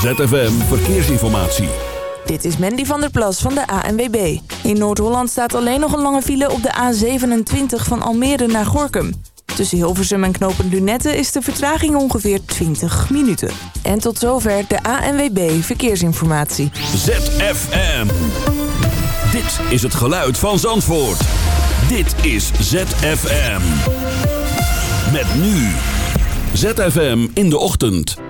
ZFM Verkeersinformatie. Dit is Mandy van der Plas van de ANWB. In Noord-Holland staat alleen nog een lange file op de A27 van Almere naar Gorkum. Tussen Hilversum en Knopen Lunette is de vertraging ongeveer 20 minuten. En tot zover de ANWB Verkeersinformatie. ZFM. Dit is het geluid van Zandvoort. Dit is ZFM. Met nu. ZFM in de ochtend.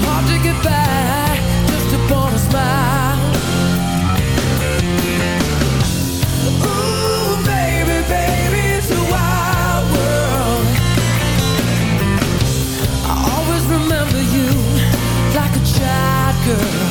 It's hard to get by just upon a smile. Ooh, baby, baby, it's a wild world. I always remember you like a child girl.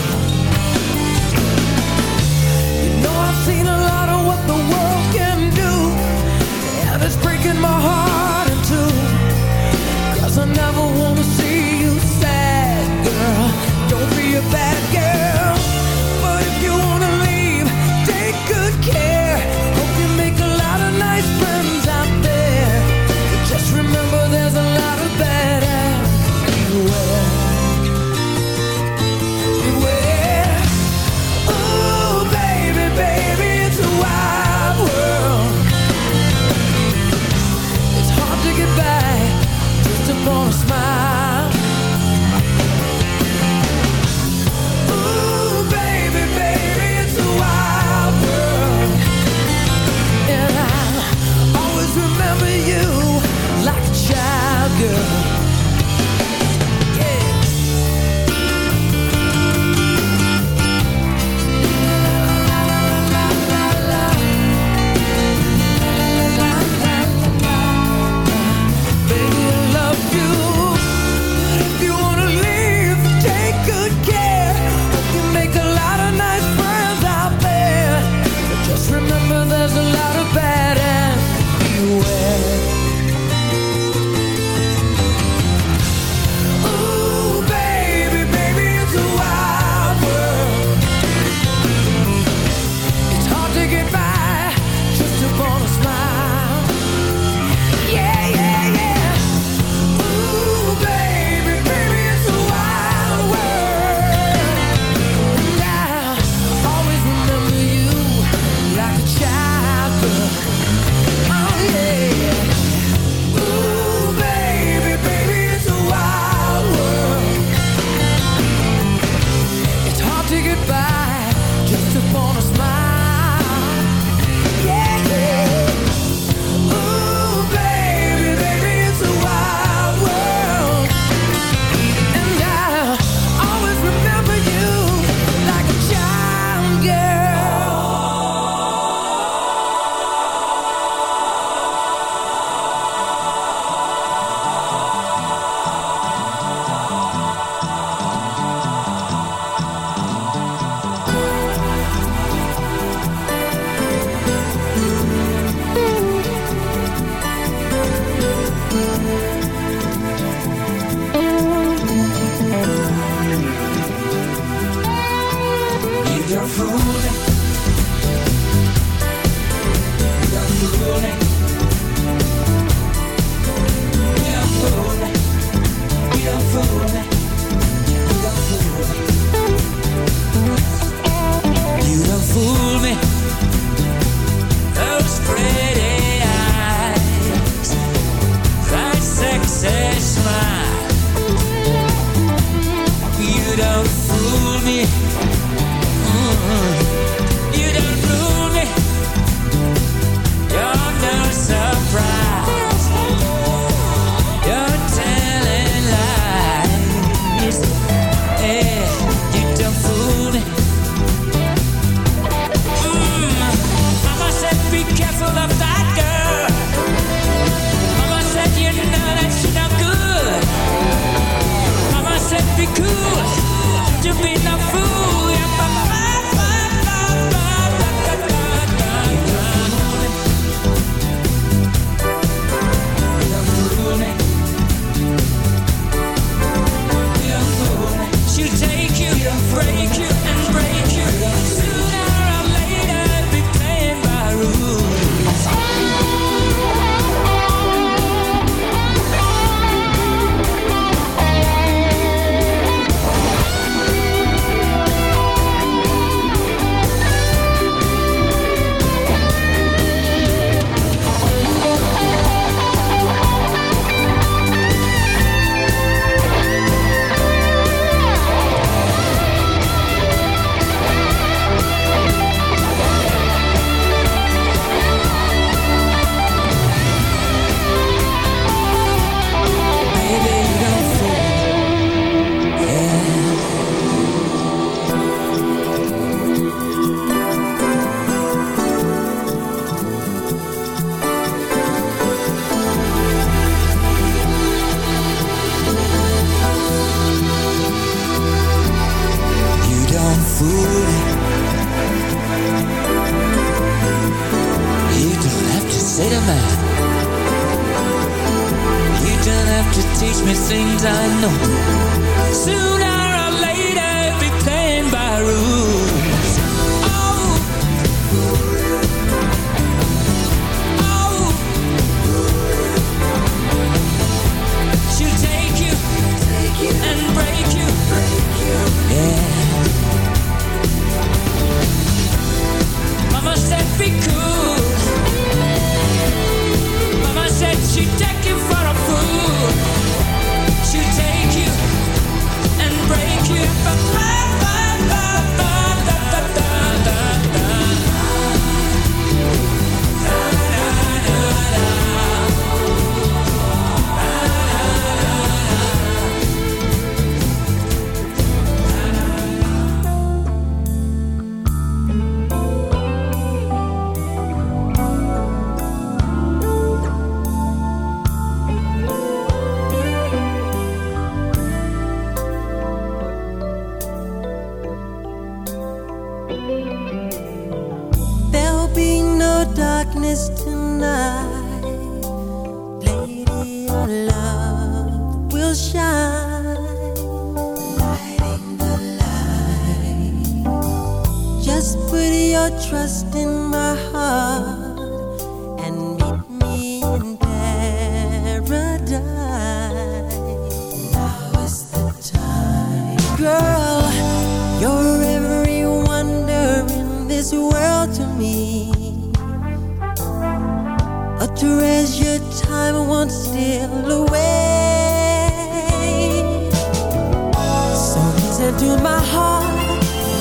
into my heart,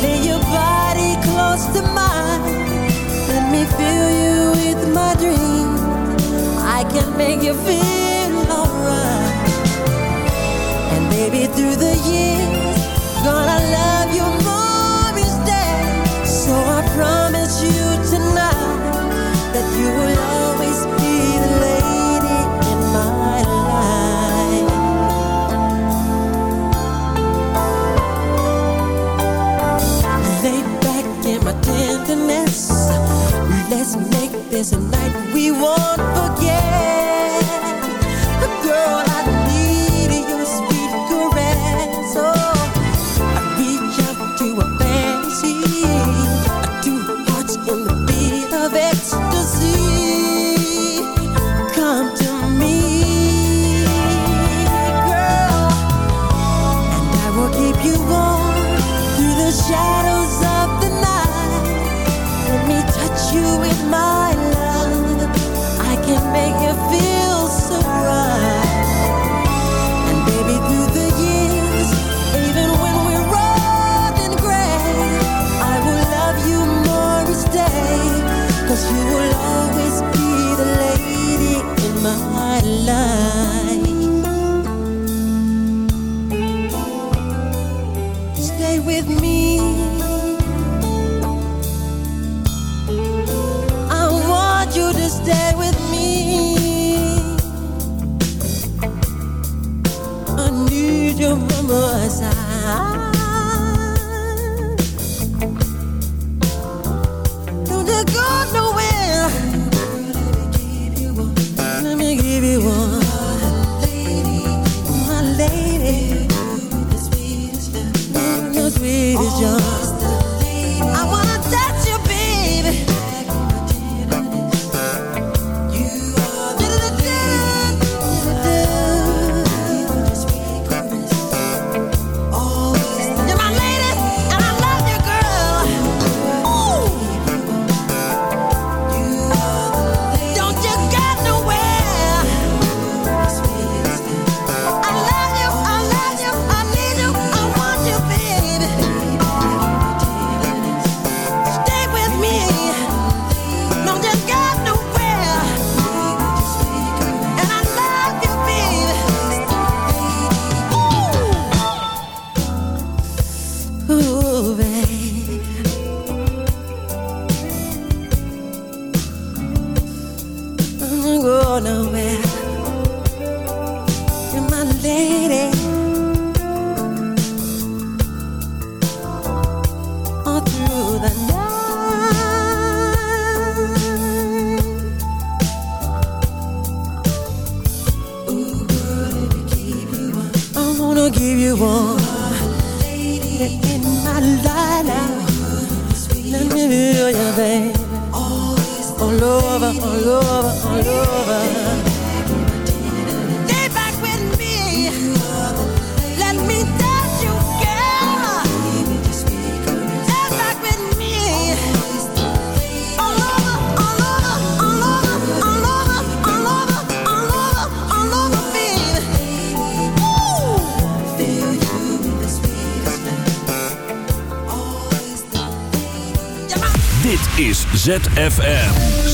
lay your body close to mine. Let me fill you with my dreams. I can make you feel alright. And maybe through the years, gonna love you. there's a light we won't forget. stay with me. I want you to stay with me. I need you by my side. Let me you, back with me. Dit is ZFM.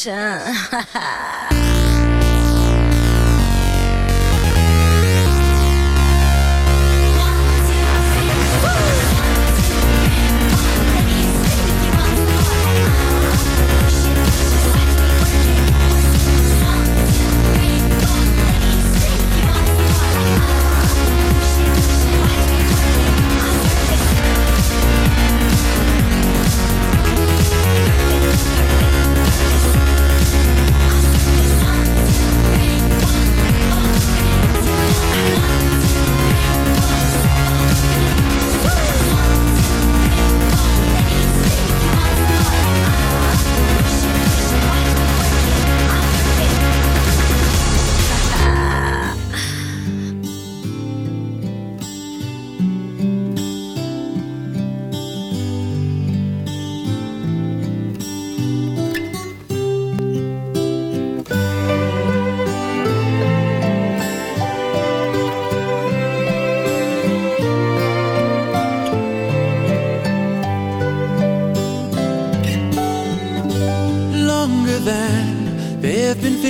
神，哈哈。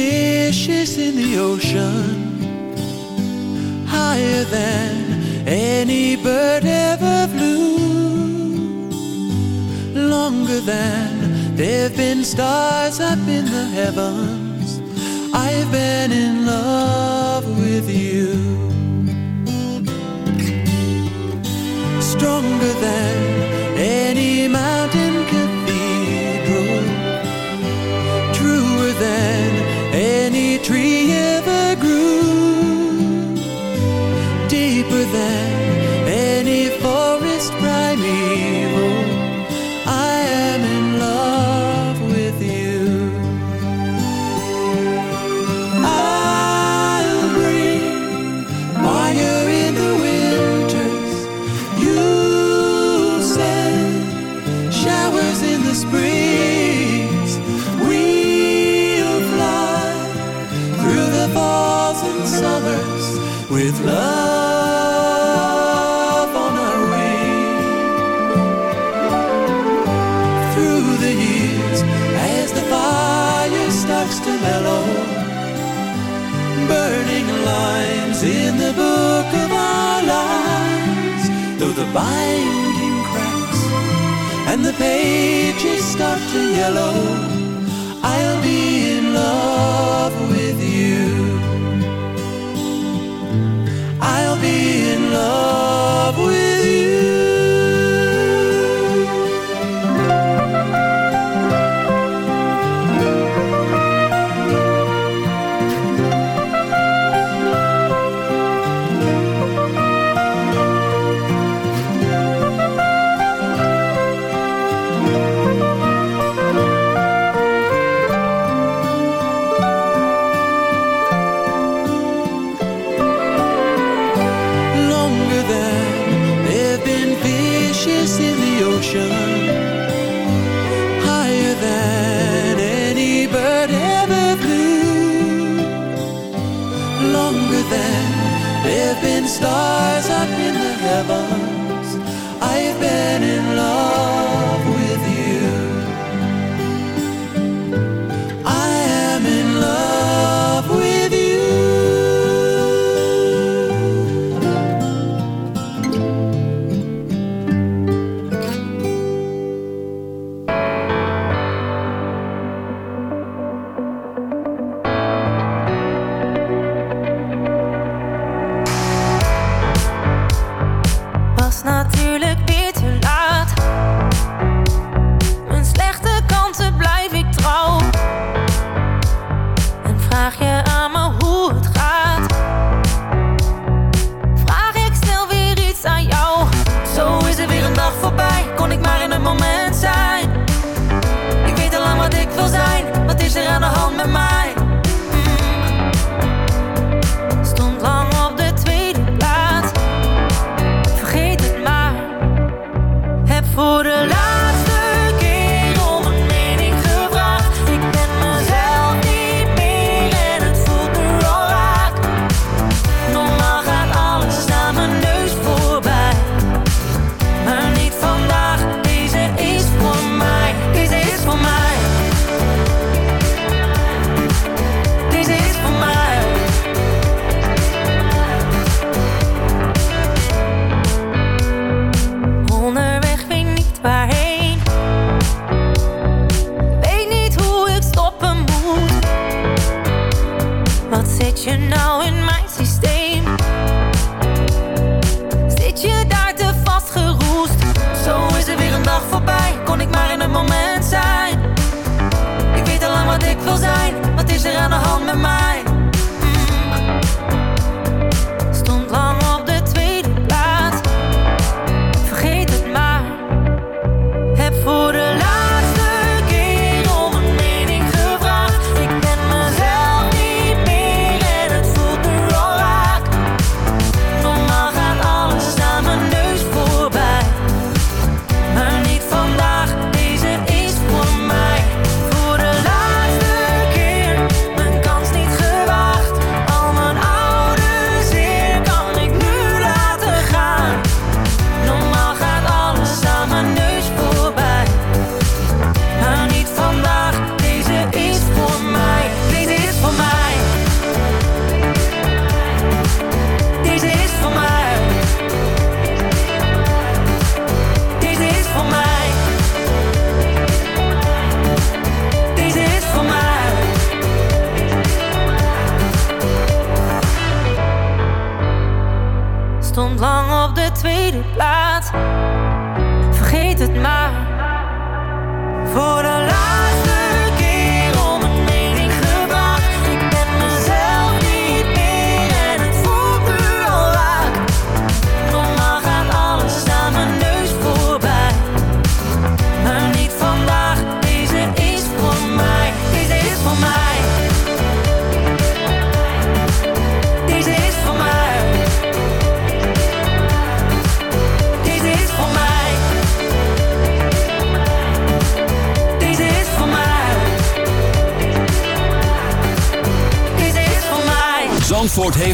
fishes in the ocean, higher than any bird ever flew, longer than there've been stars up in the heavens. I've been in love with you, stronger than just start to yellow.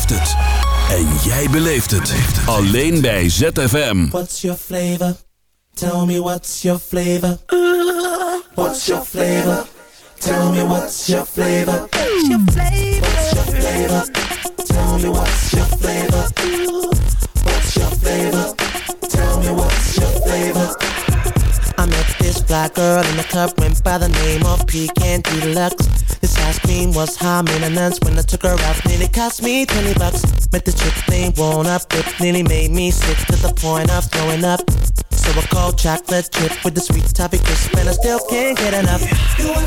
heeft het. En jij beleeft het. Alleen bij ZFM. What's your flavor? Tell me what's your flavor. What's your flavor? Tell me what's your flavor. What's your flavor? What's your flavor? Tell me what's your flavor. What's your flavor? Tell me what's your flavor. Fly girl in the club went by the name of Pecan Deluxe. This ice cream was high maintenance when I took her out. Nearly cost me 20 bucks. Met the chick named Won't Up, it nearly made me sick to the point of throwing up. So I called chocolate chip with the sweet toffee crisp, and I still can't get enough. You are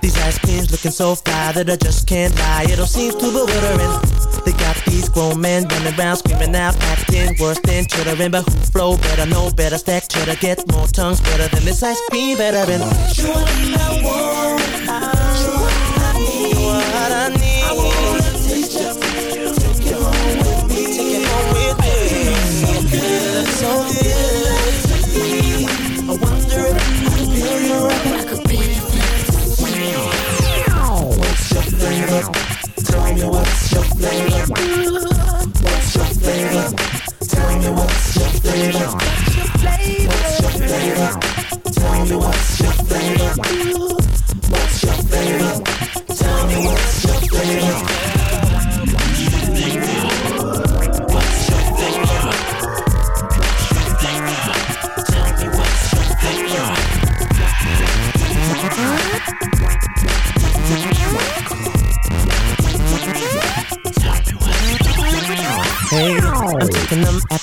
These ice creams looking so fly that I just can't lie. It all seems too bewildering. They got these grown men running around screaming out, acting worse than chittering. But who flow better, know better, stack cheddar, get more tongues better than this ice cream veteran. Sure, I want, flavor. What's your flavor?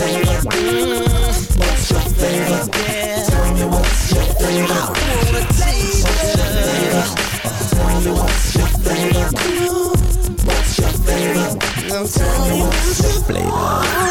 flavor? What's your flavor? Tell me what's your flavor? I wanna. Tell me what's your flavor? What's your flavor? Tell me what's your flavor?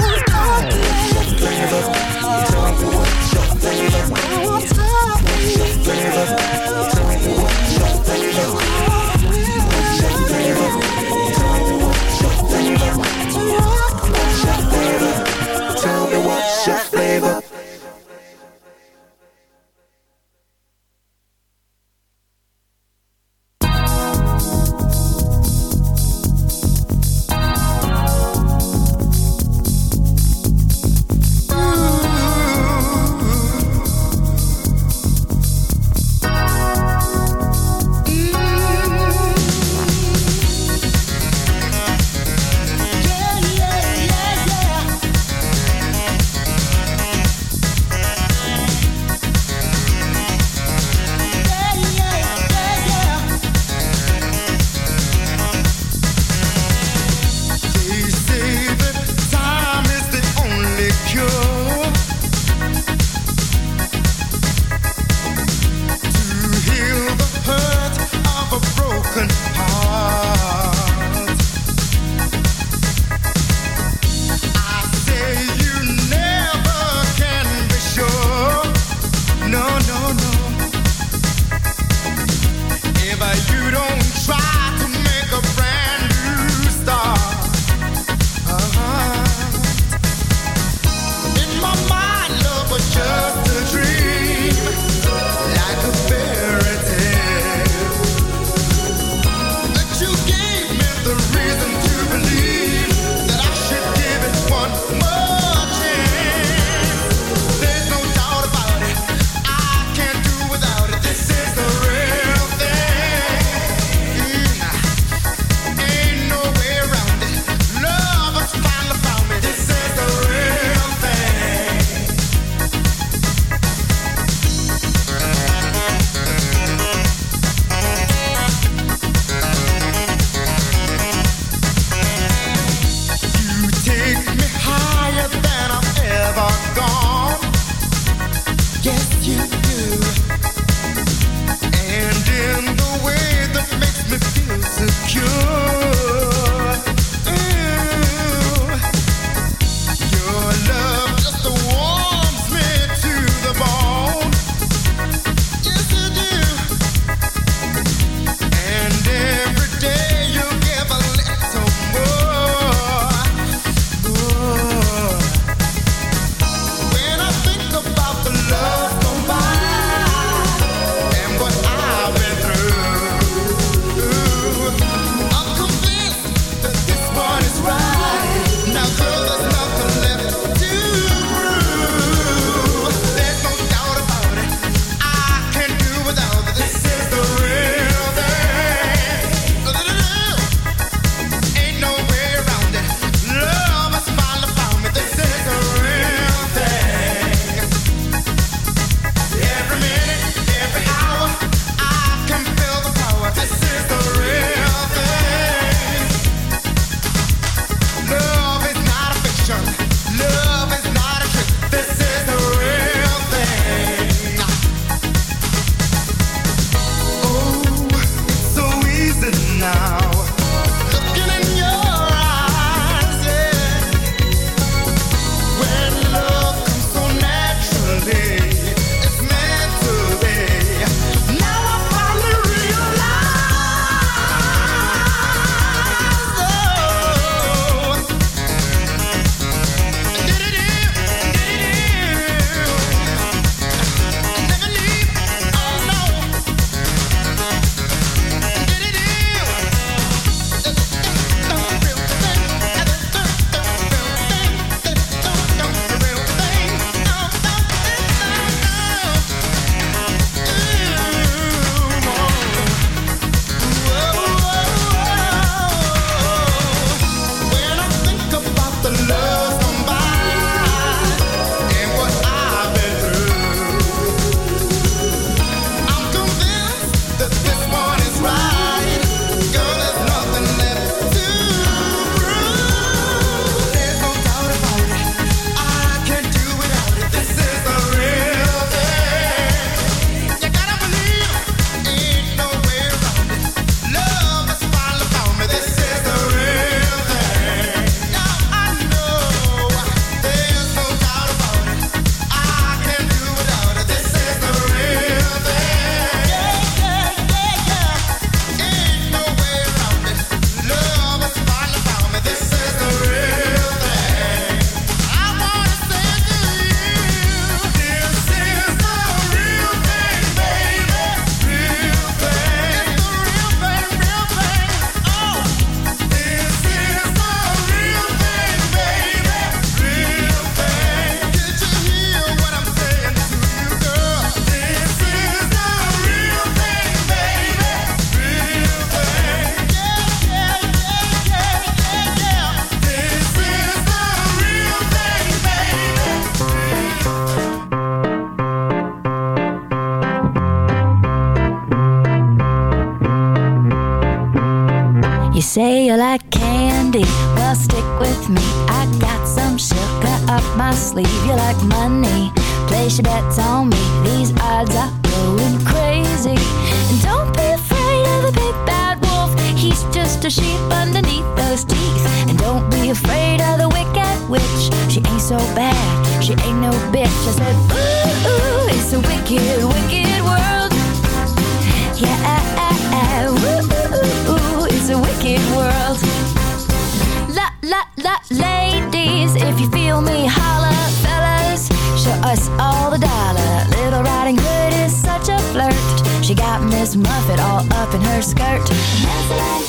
Bad. She ain't no bitch. I said, ooh, ooh it's a wicked, wicked world. Yeah, ah, ah, ah. ooh, ooh, it's a wicked world. La, la, la, ladies, if you feel me, holla, fellas. Show us all the dollar. Little Riding Hood is such a flirt. She got Miss Muffet all up in her skirt.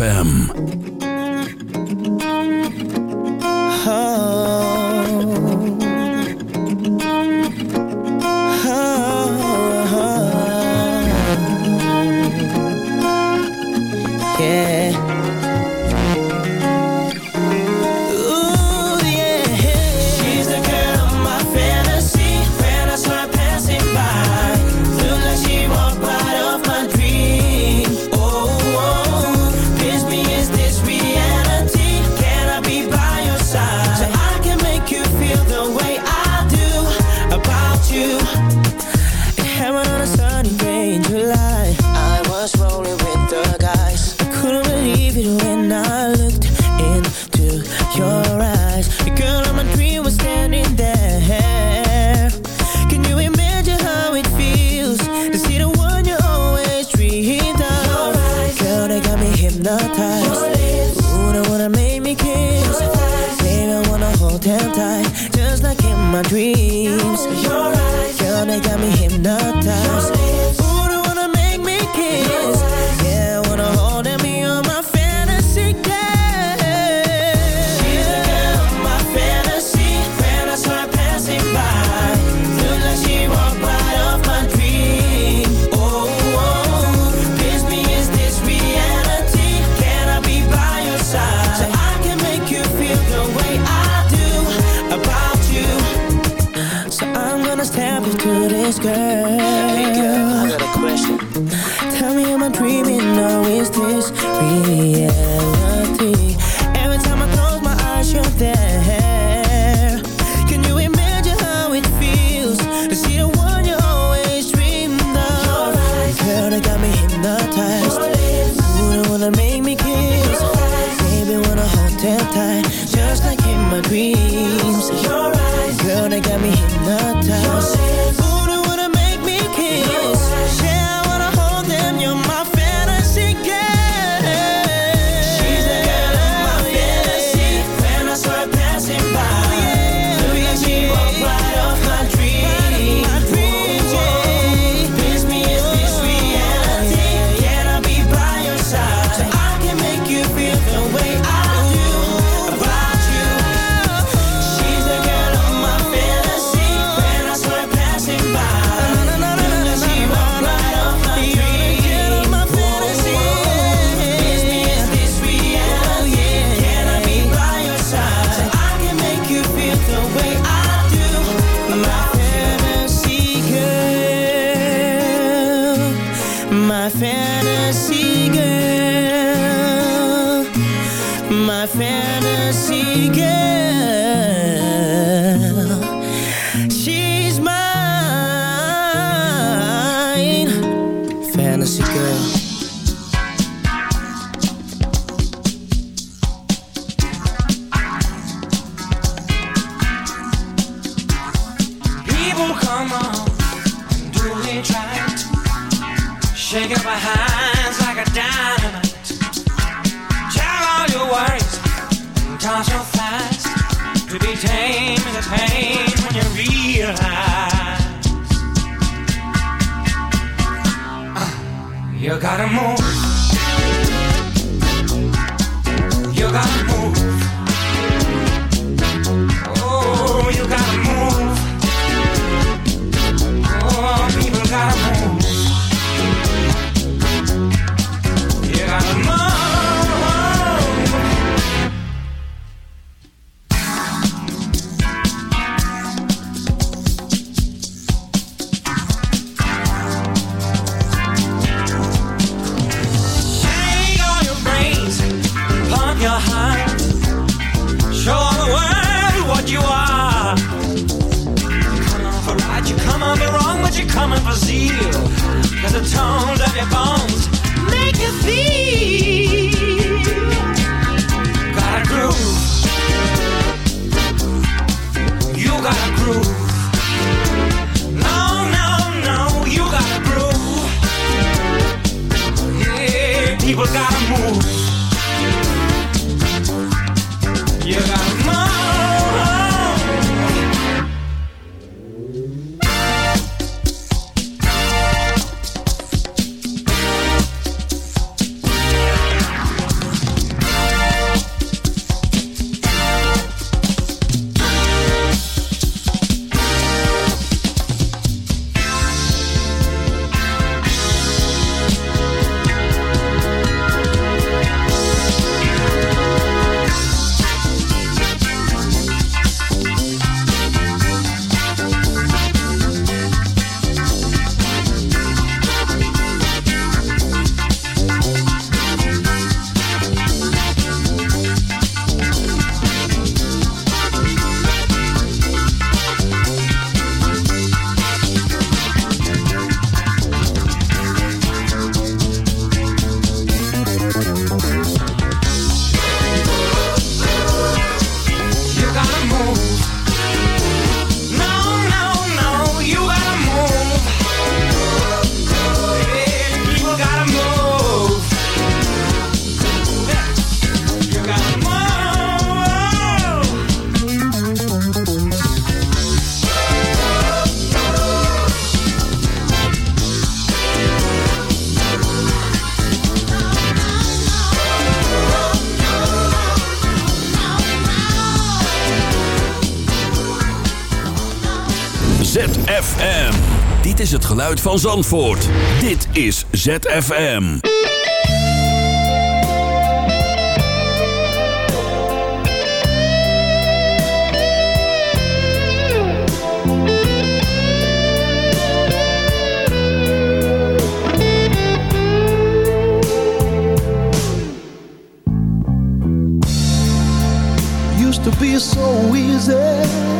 FM. My dreams. Girl, they got me ZFM. Dit is het geluid van Zandvoort. Dit is ZFM. Used to be so easy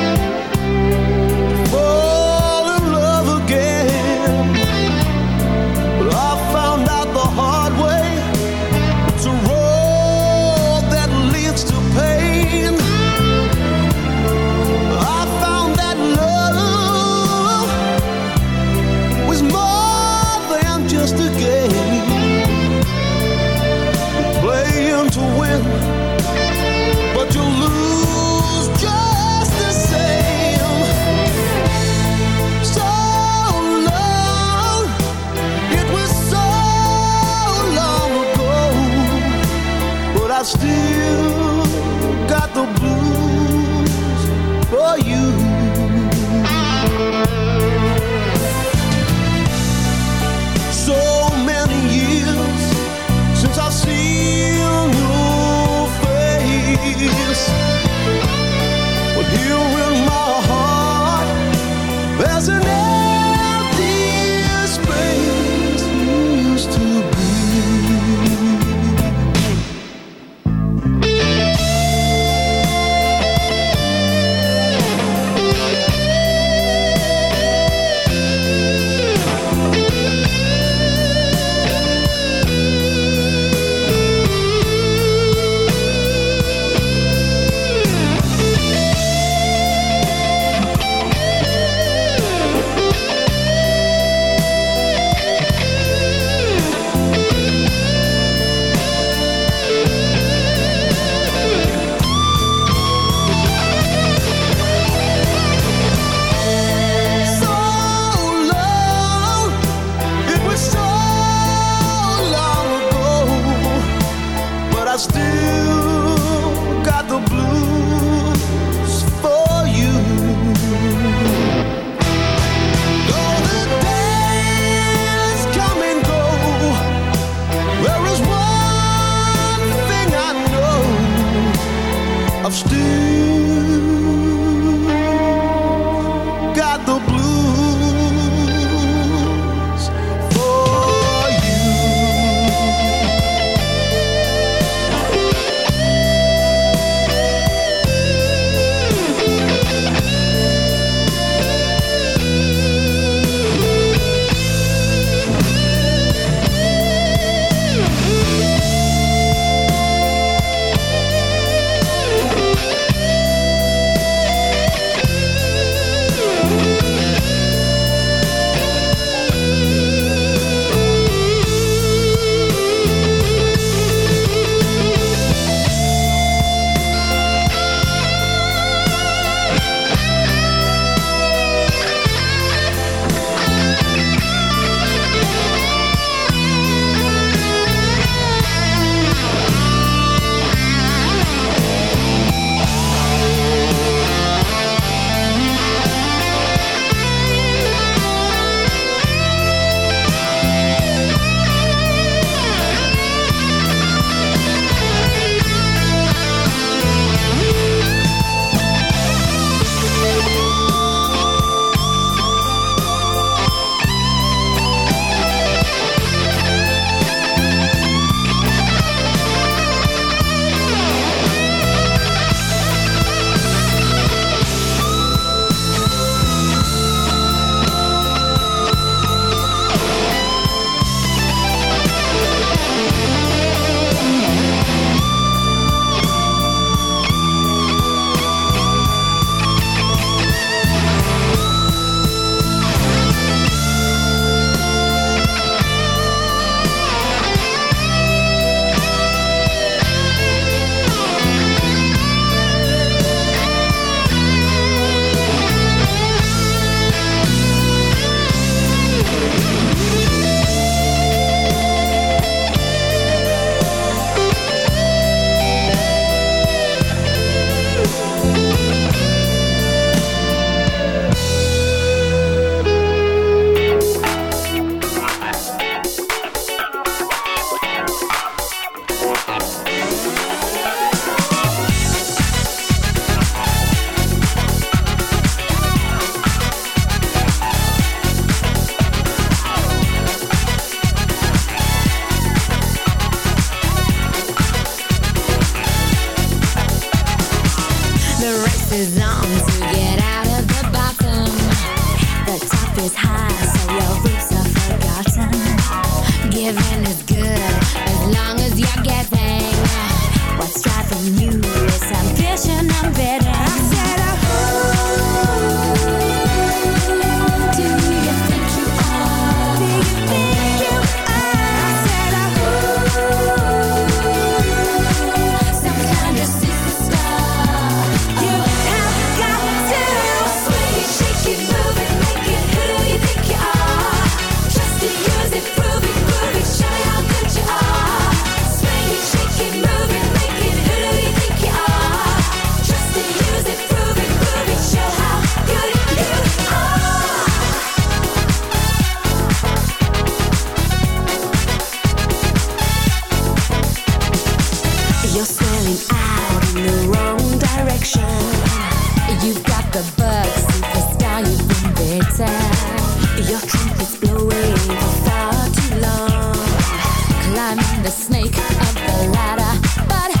the snake up the ladder, but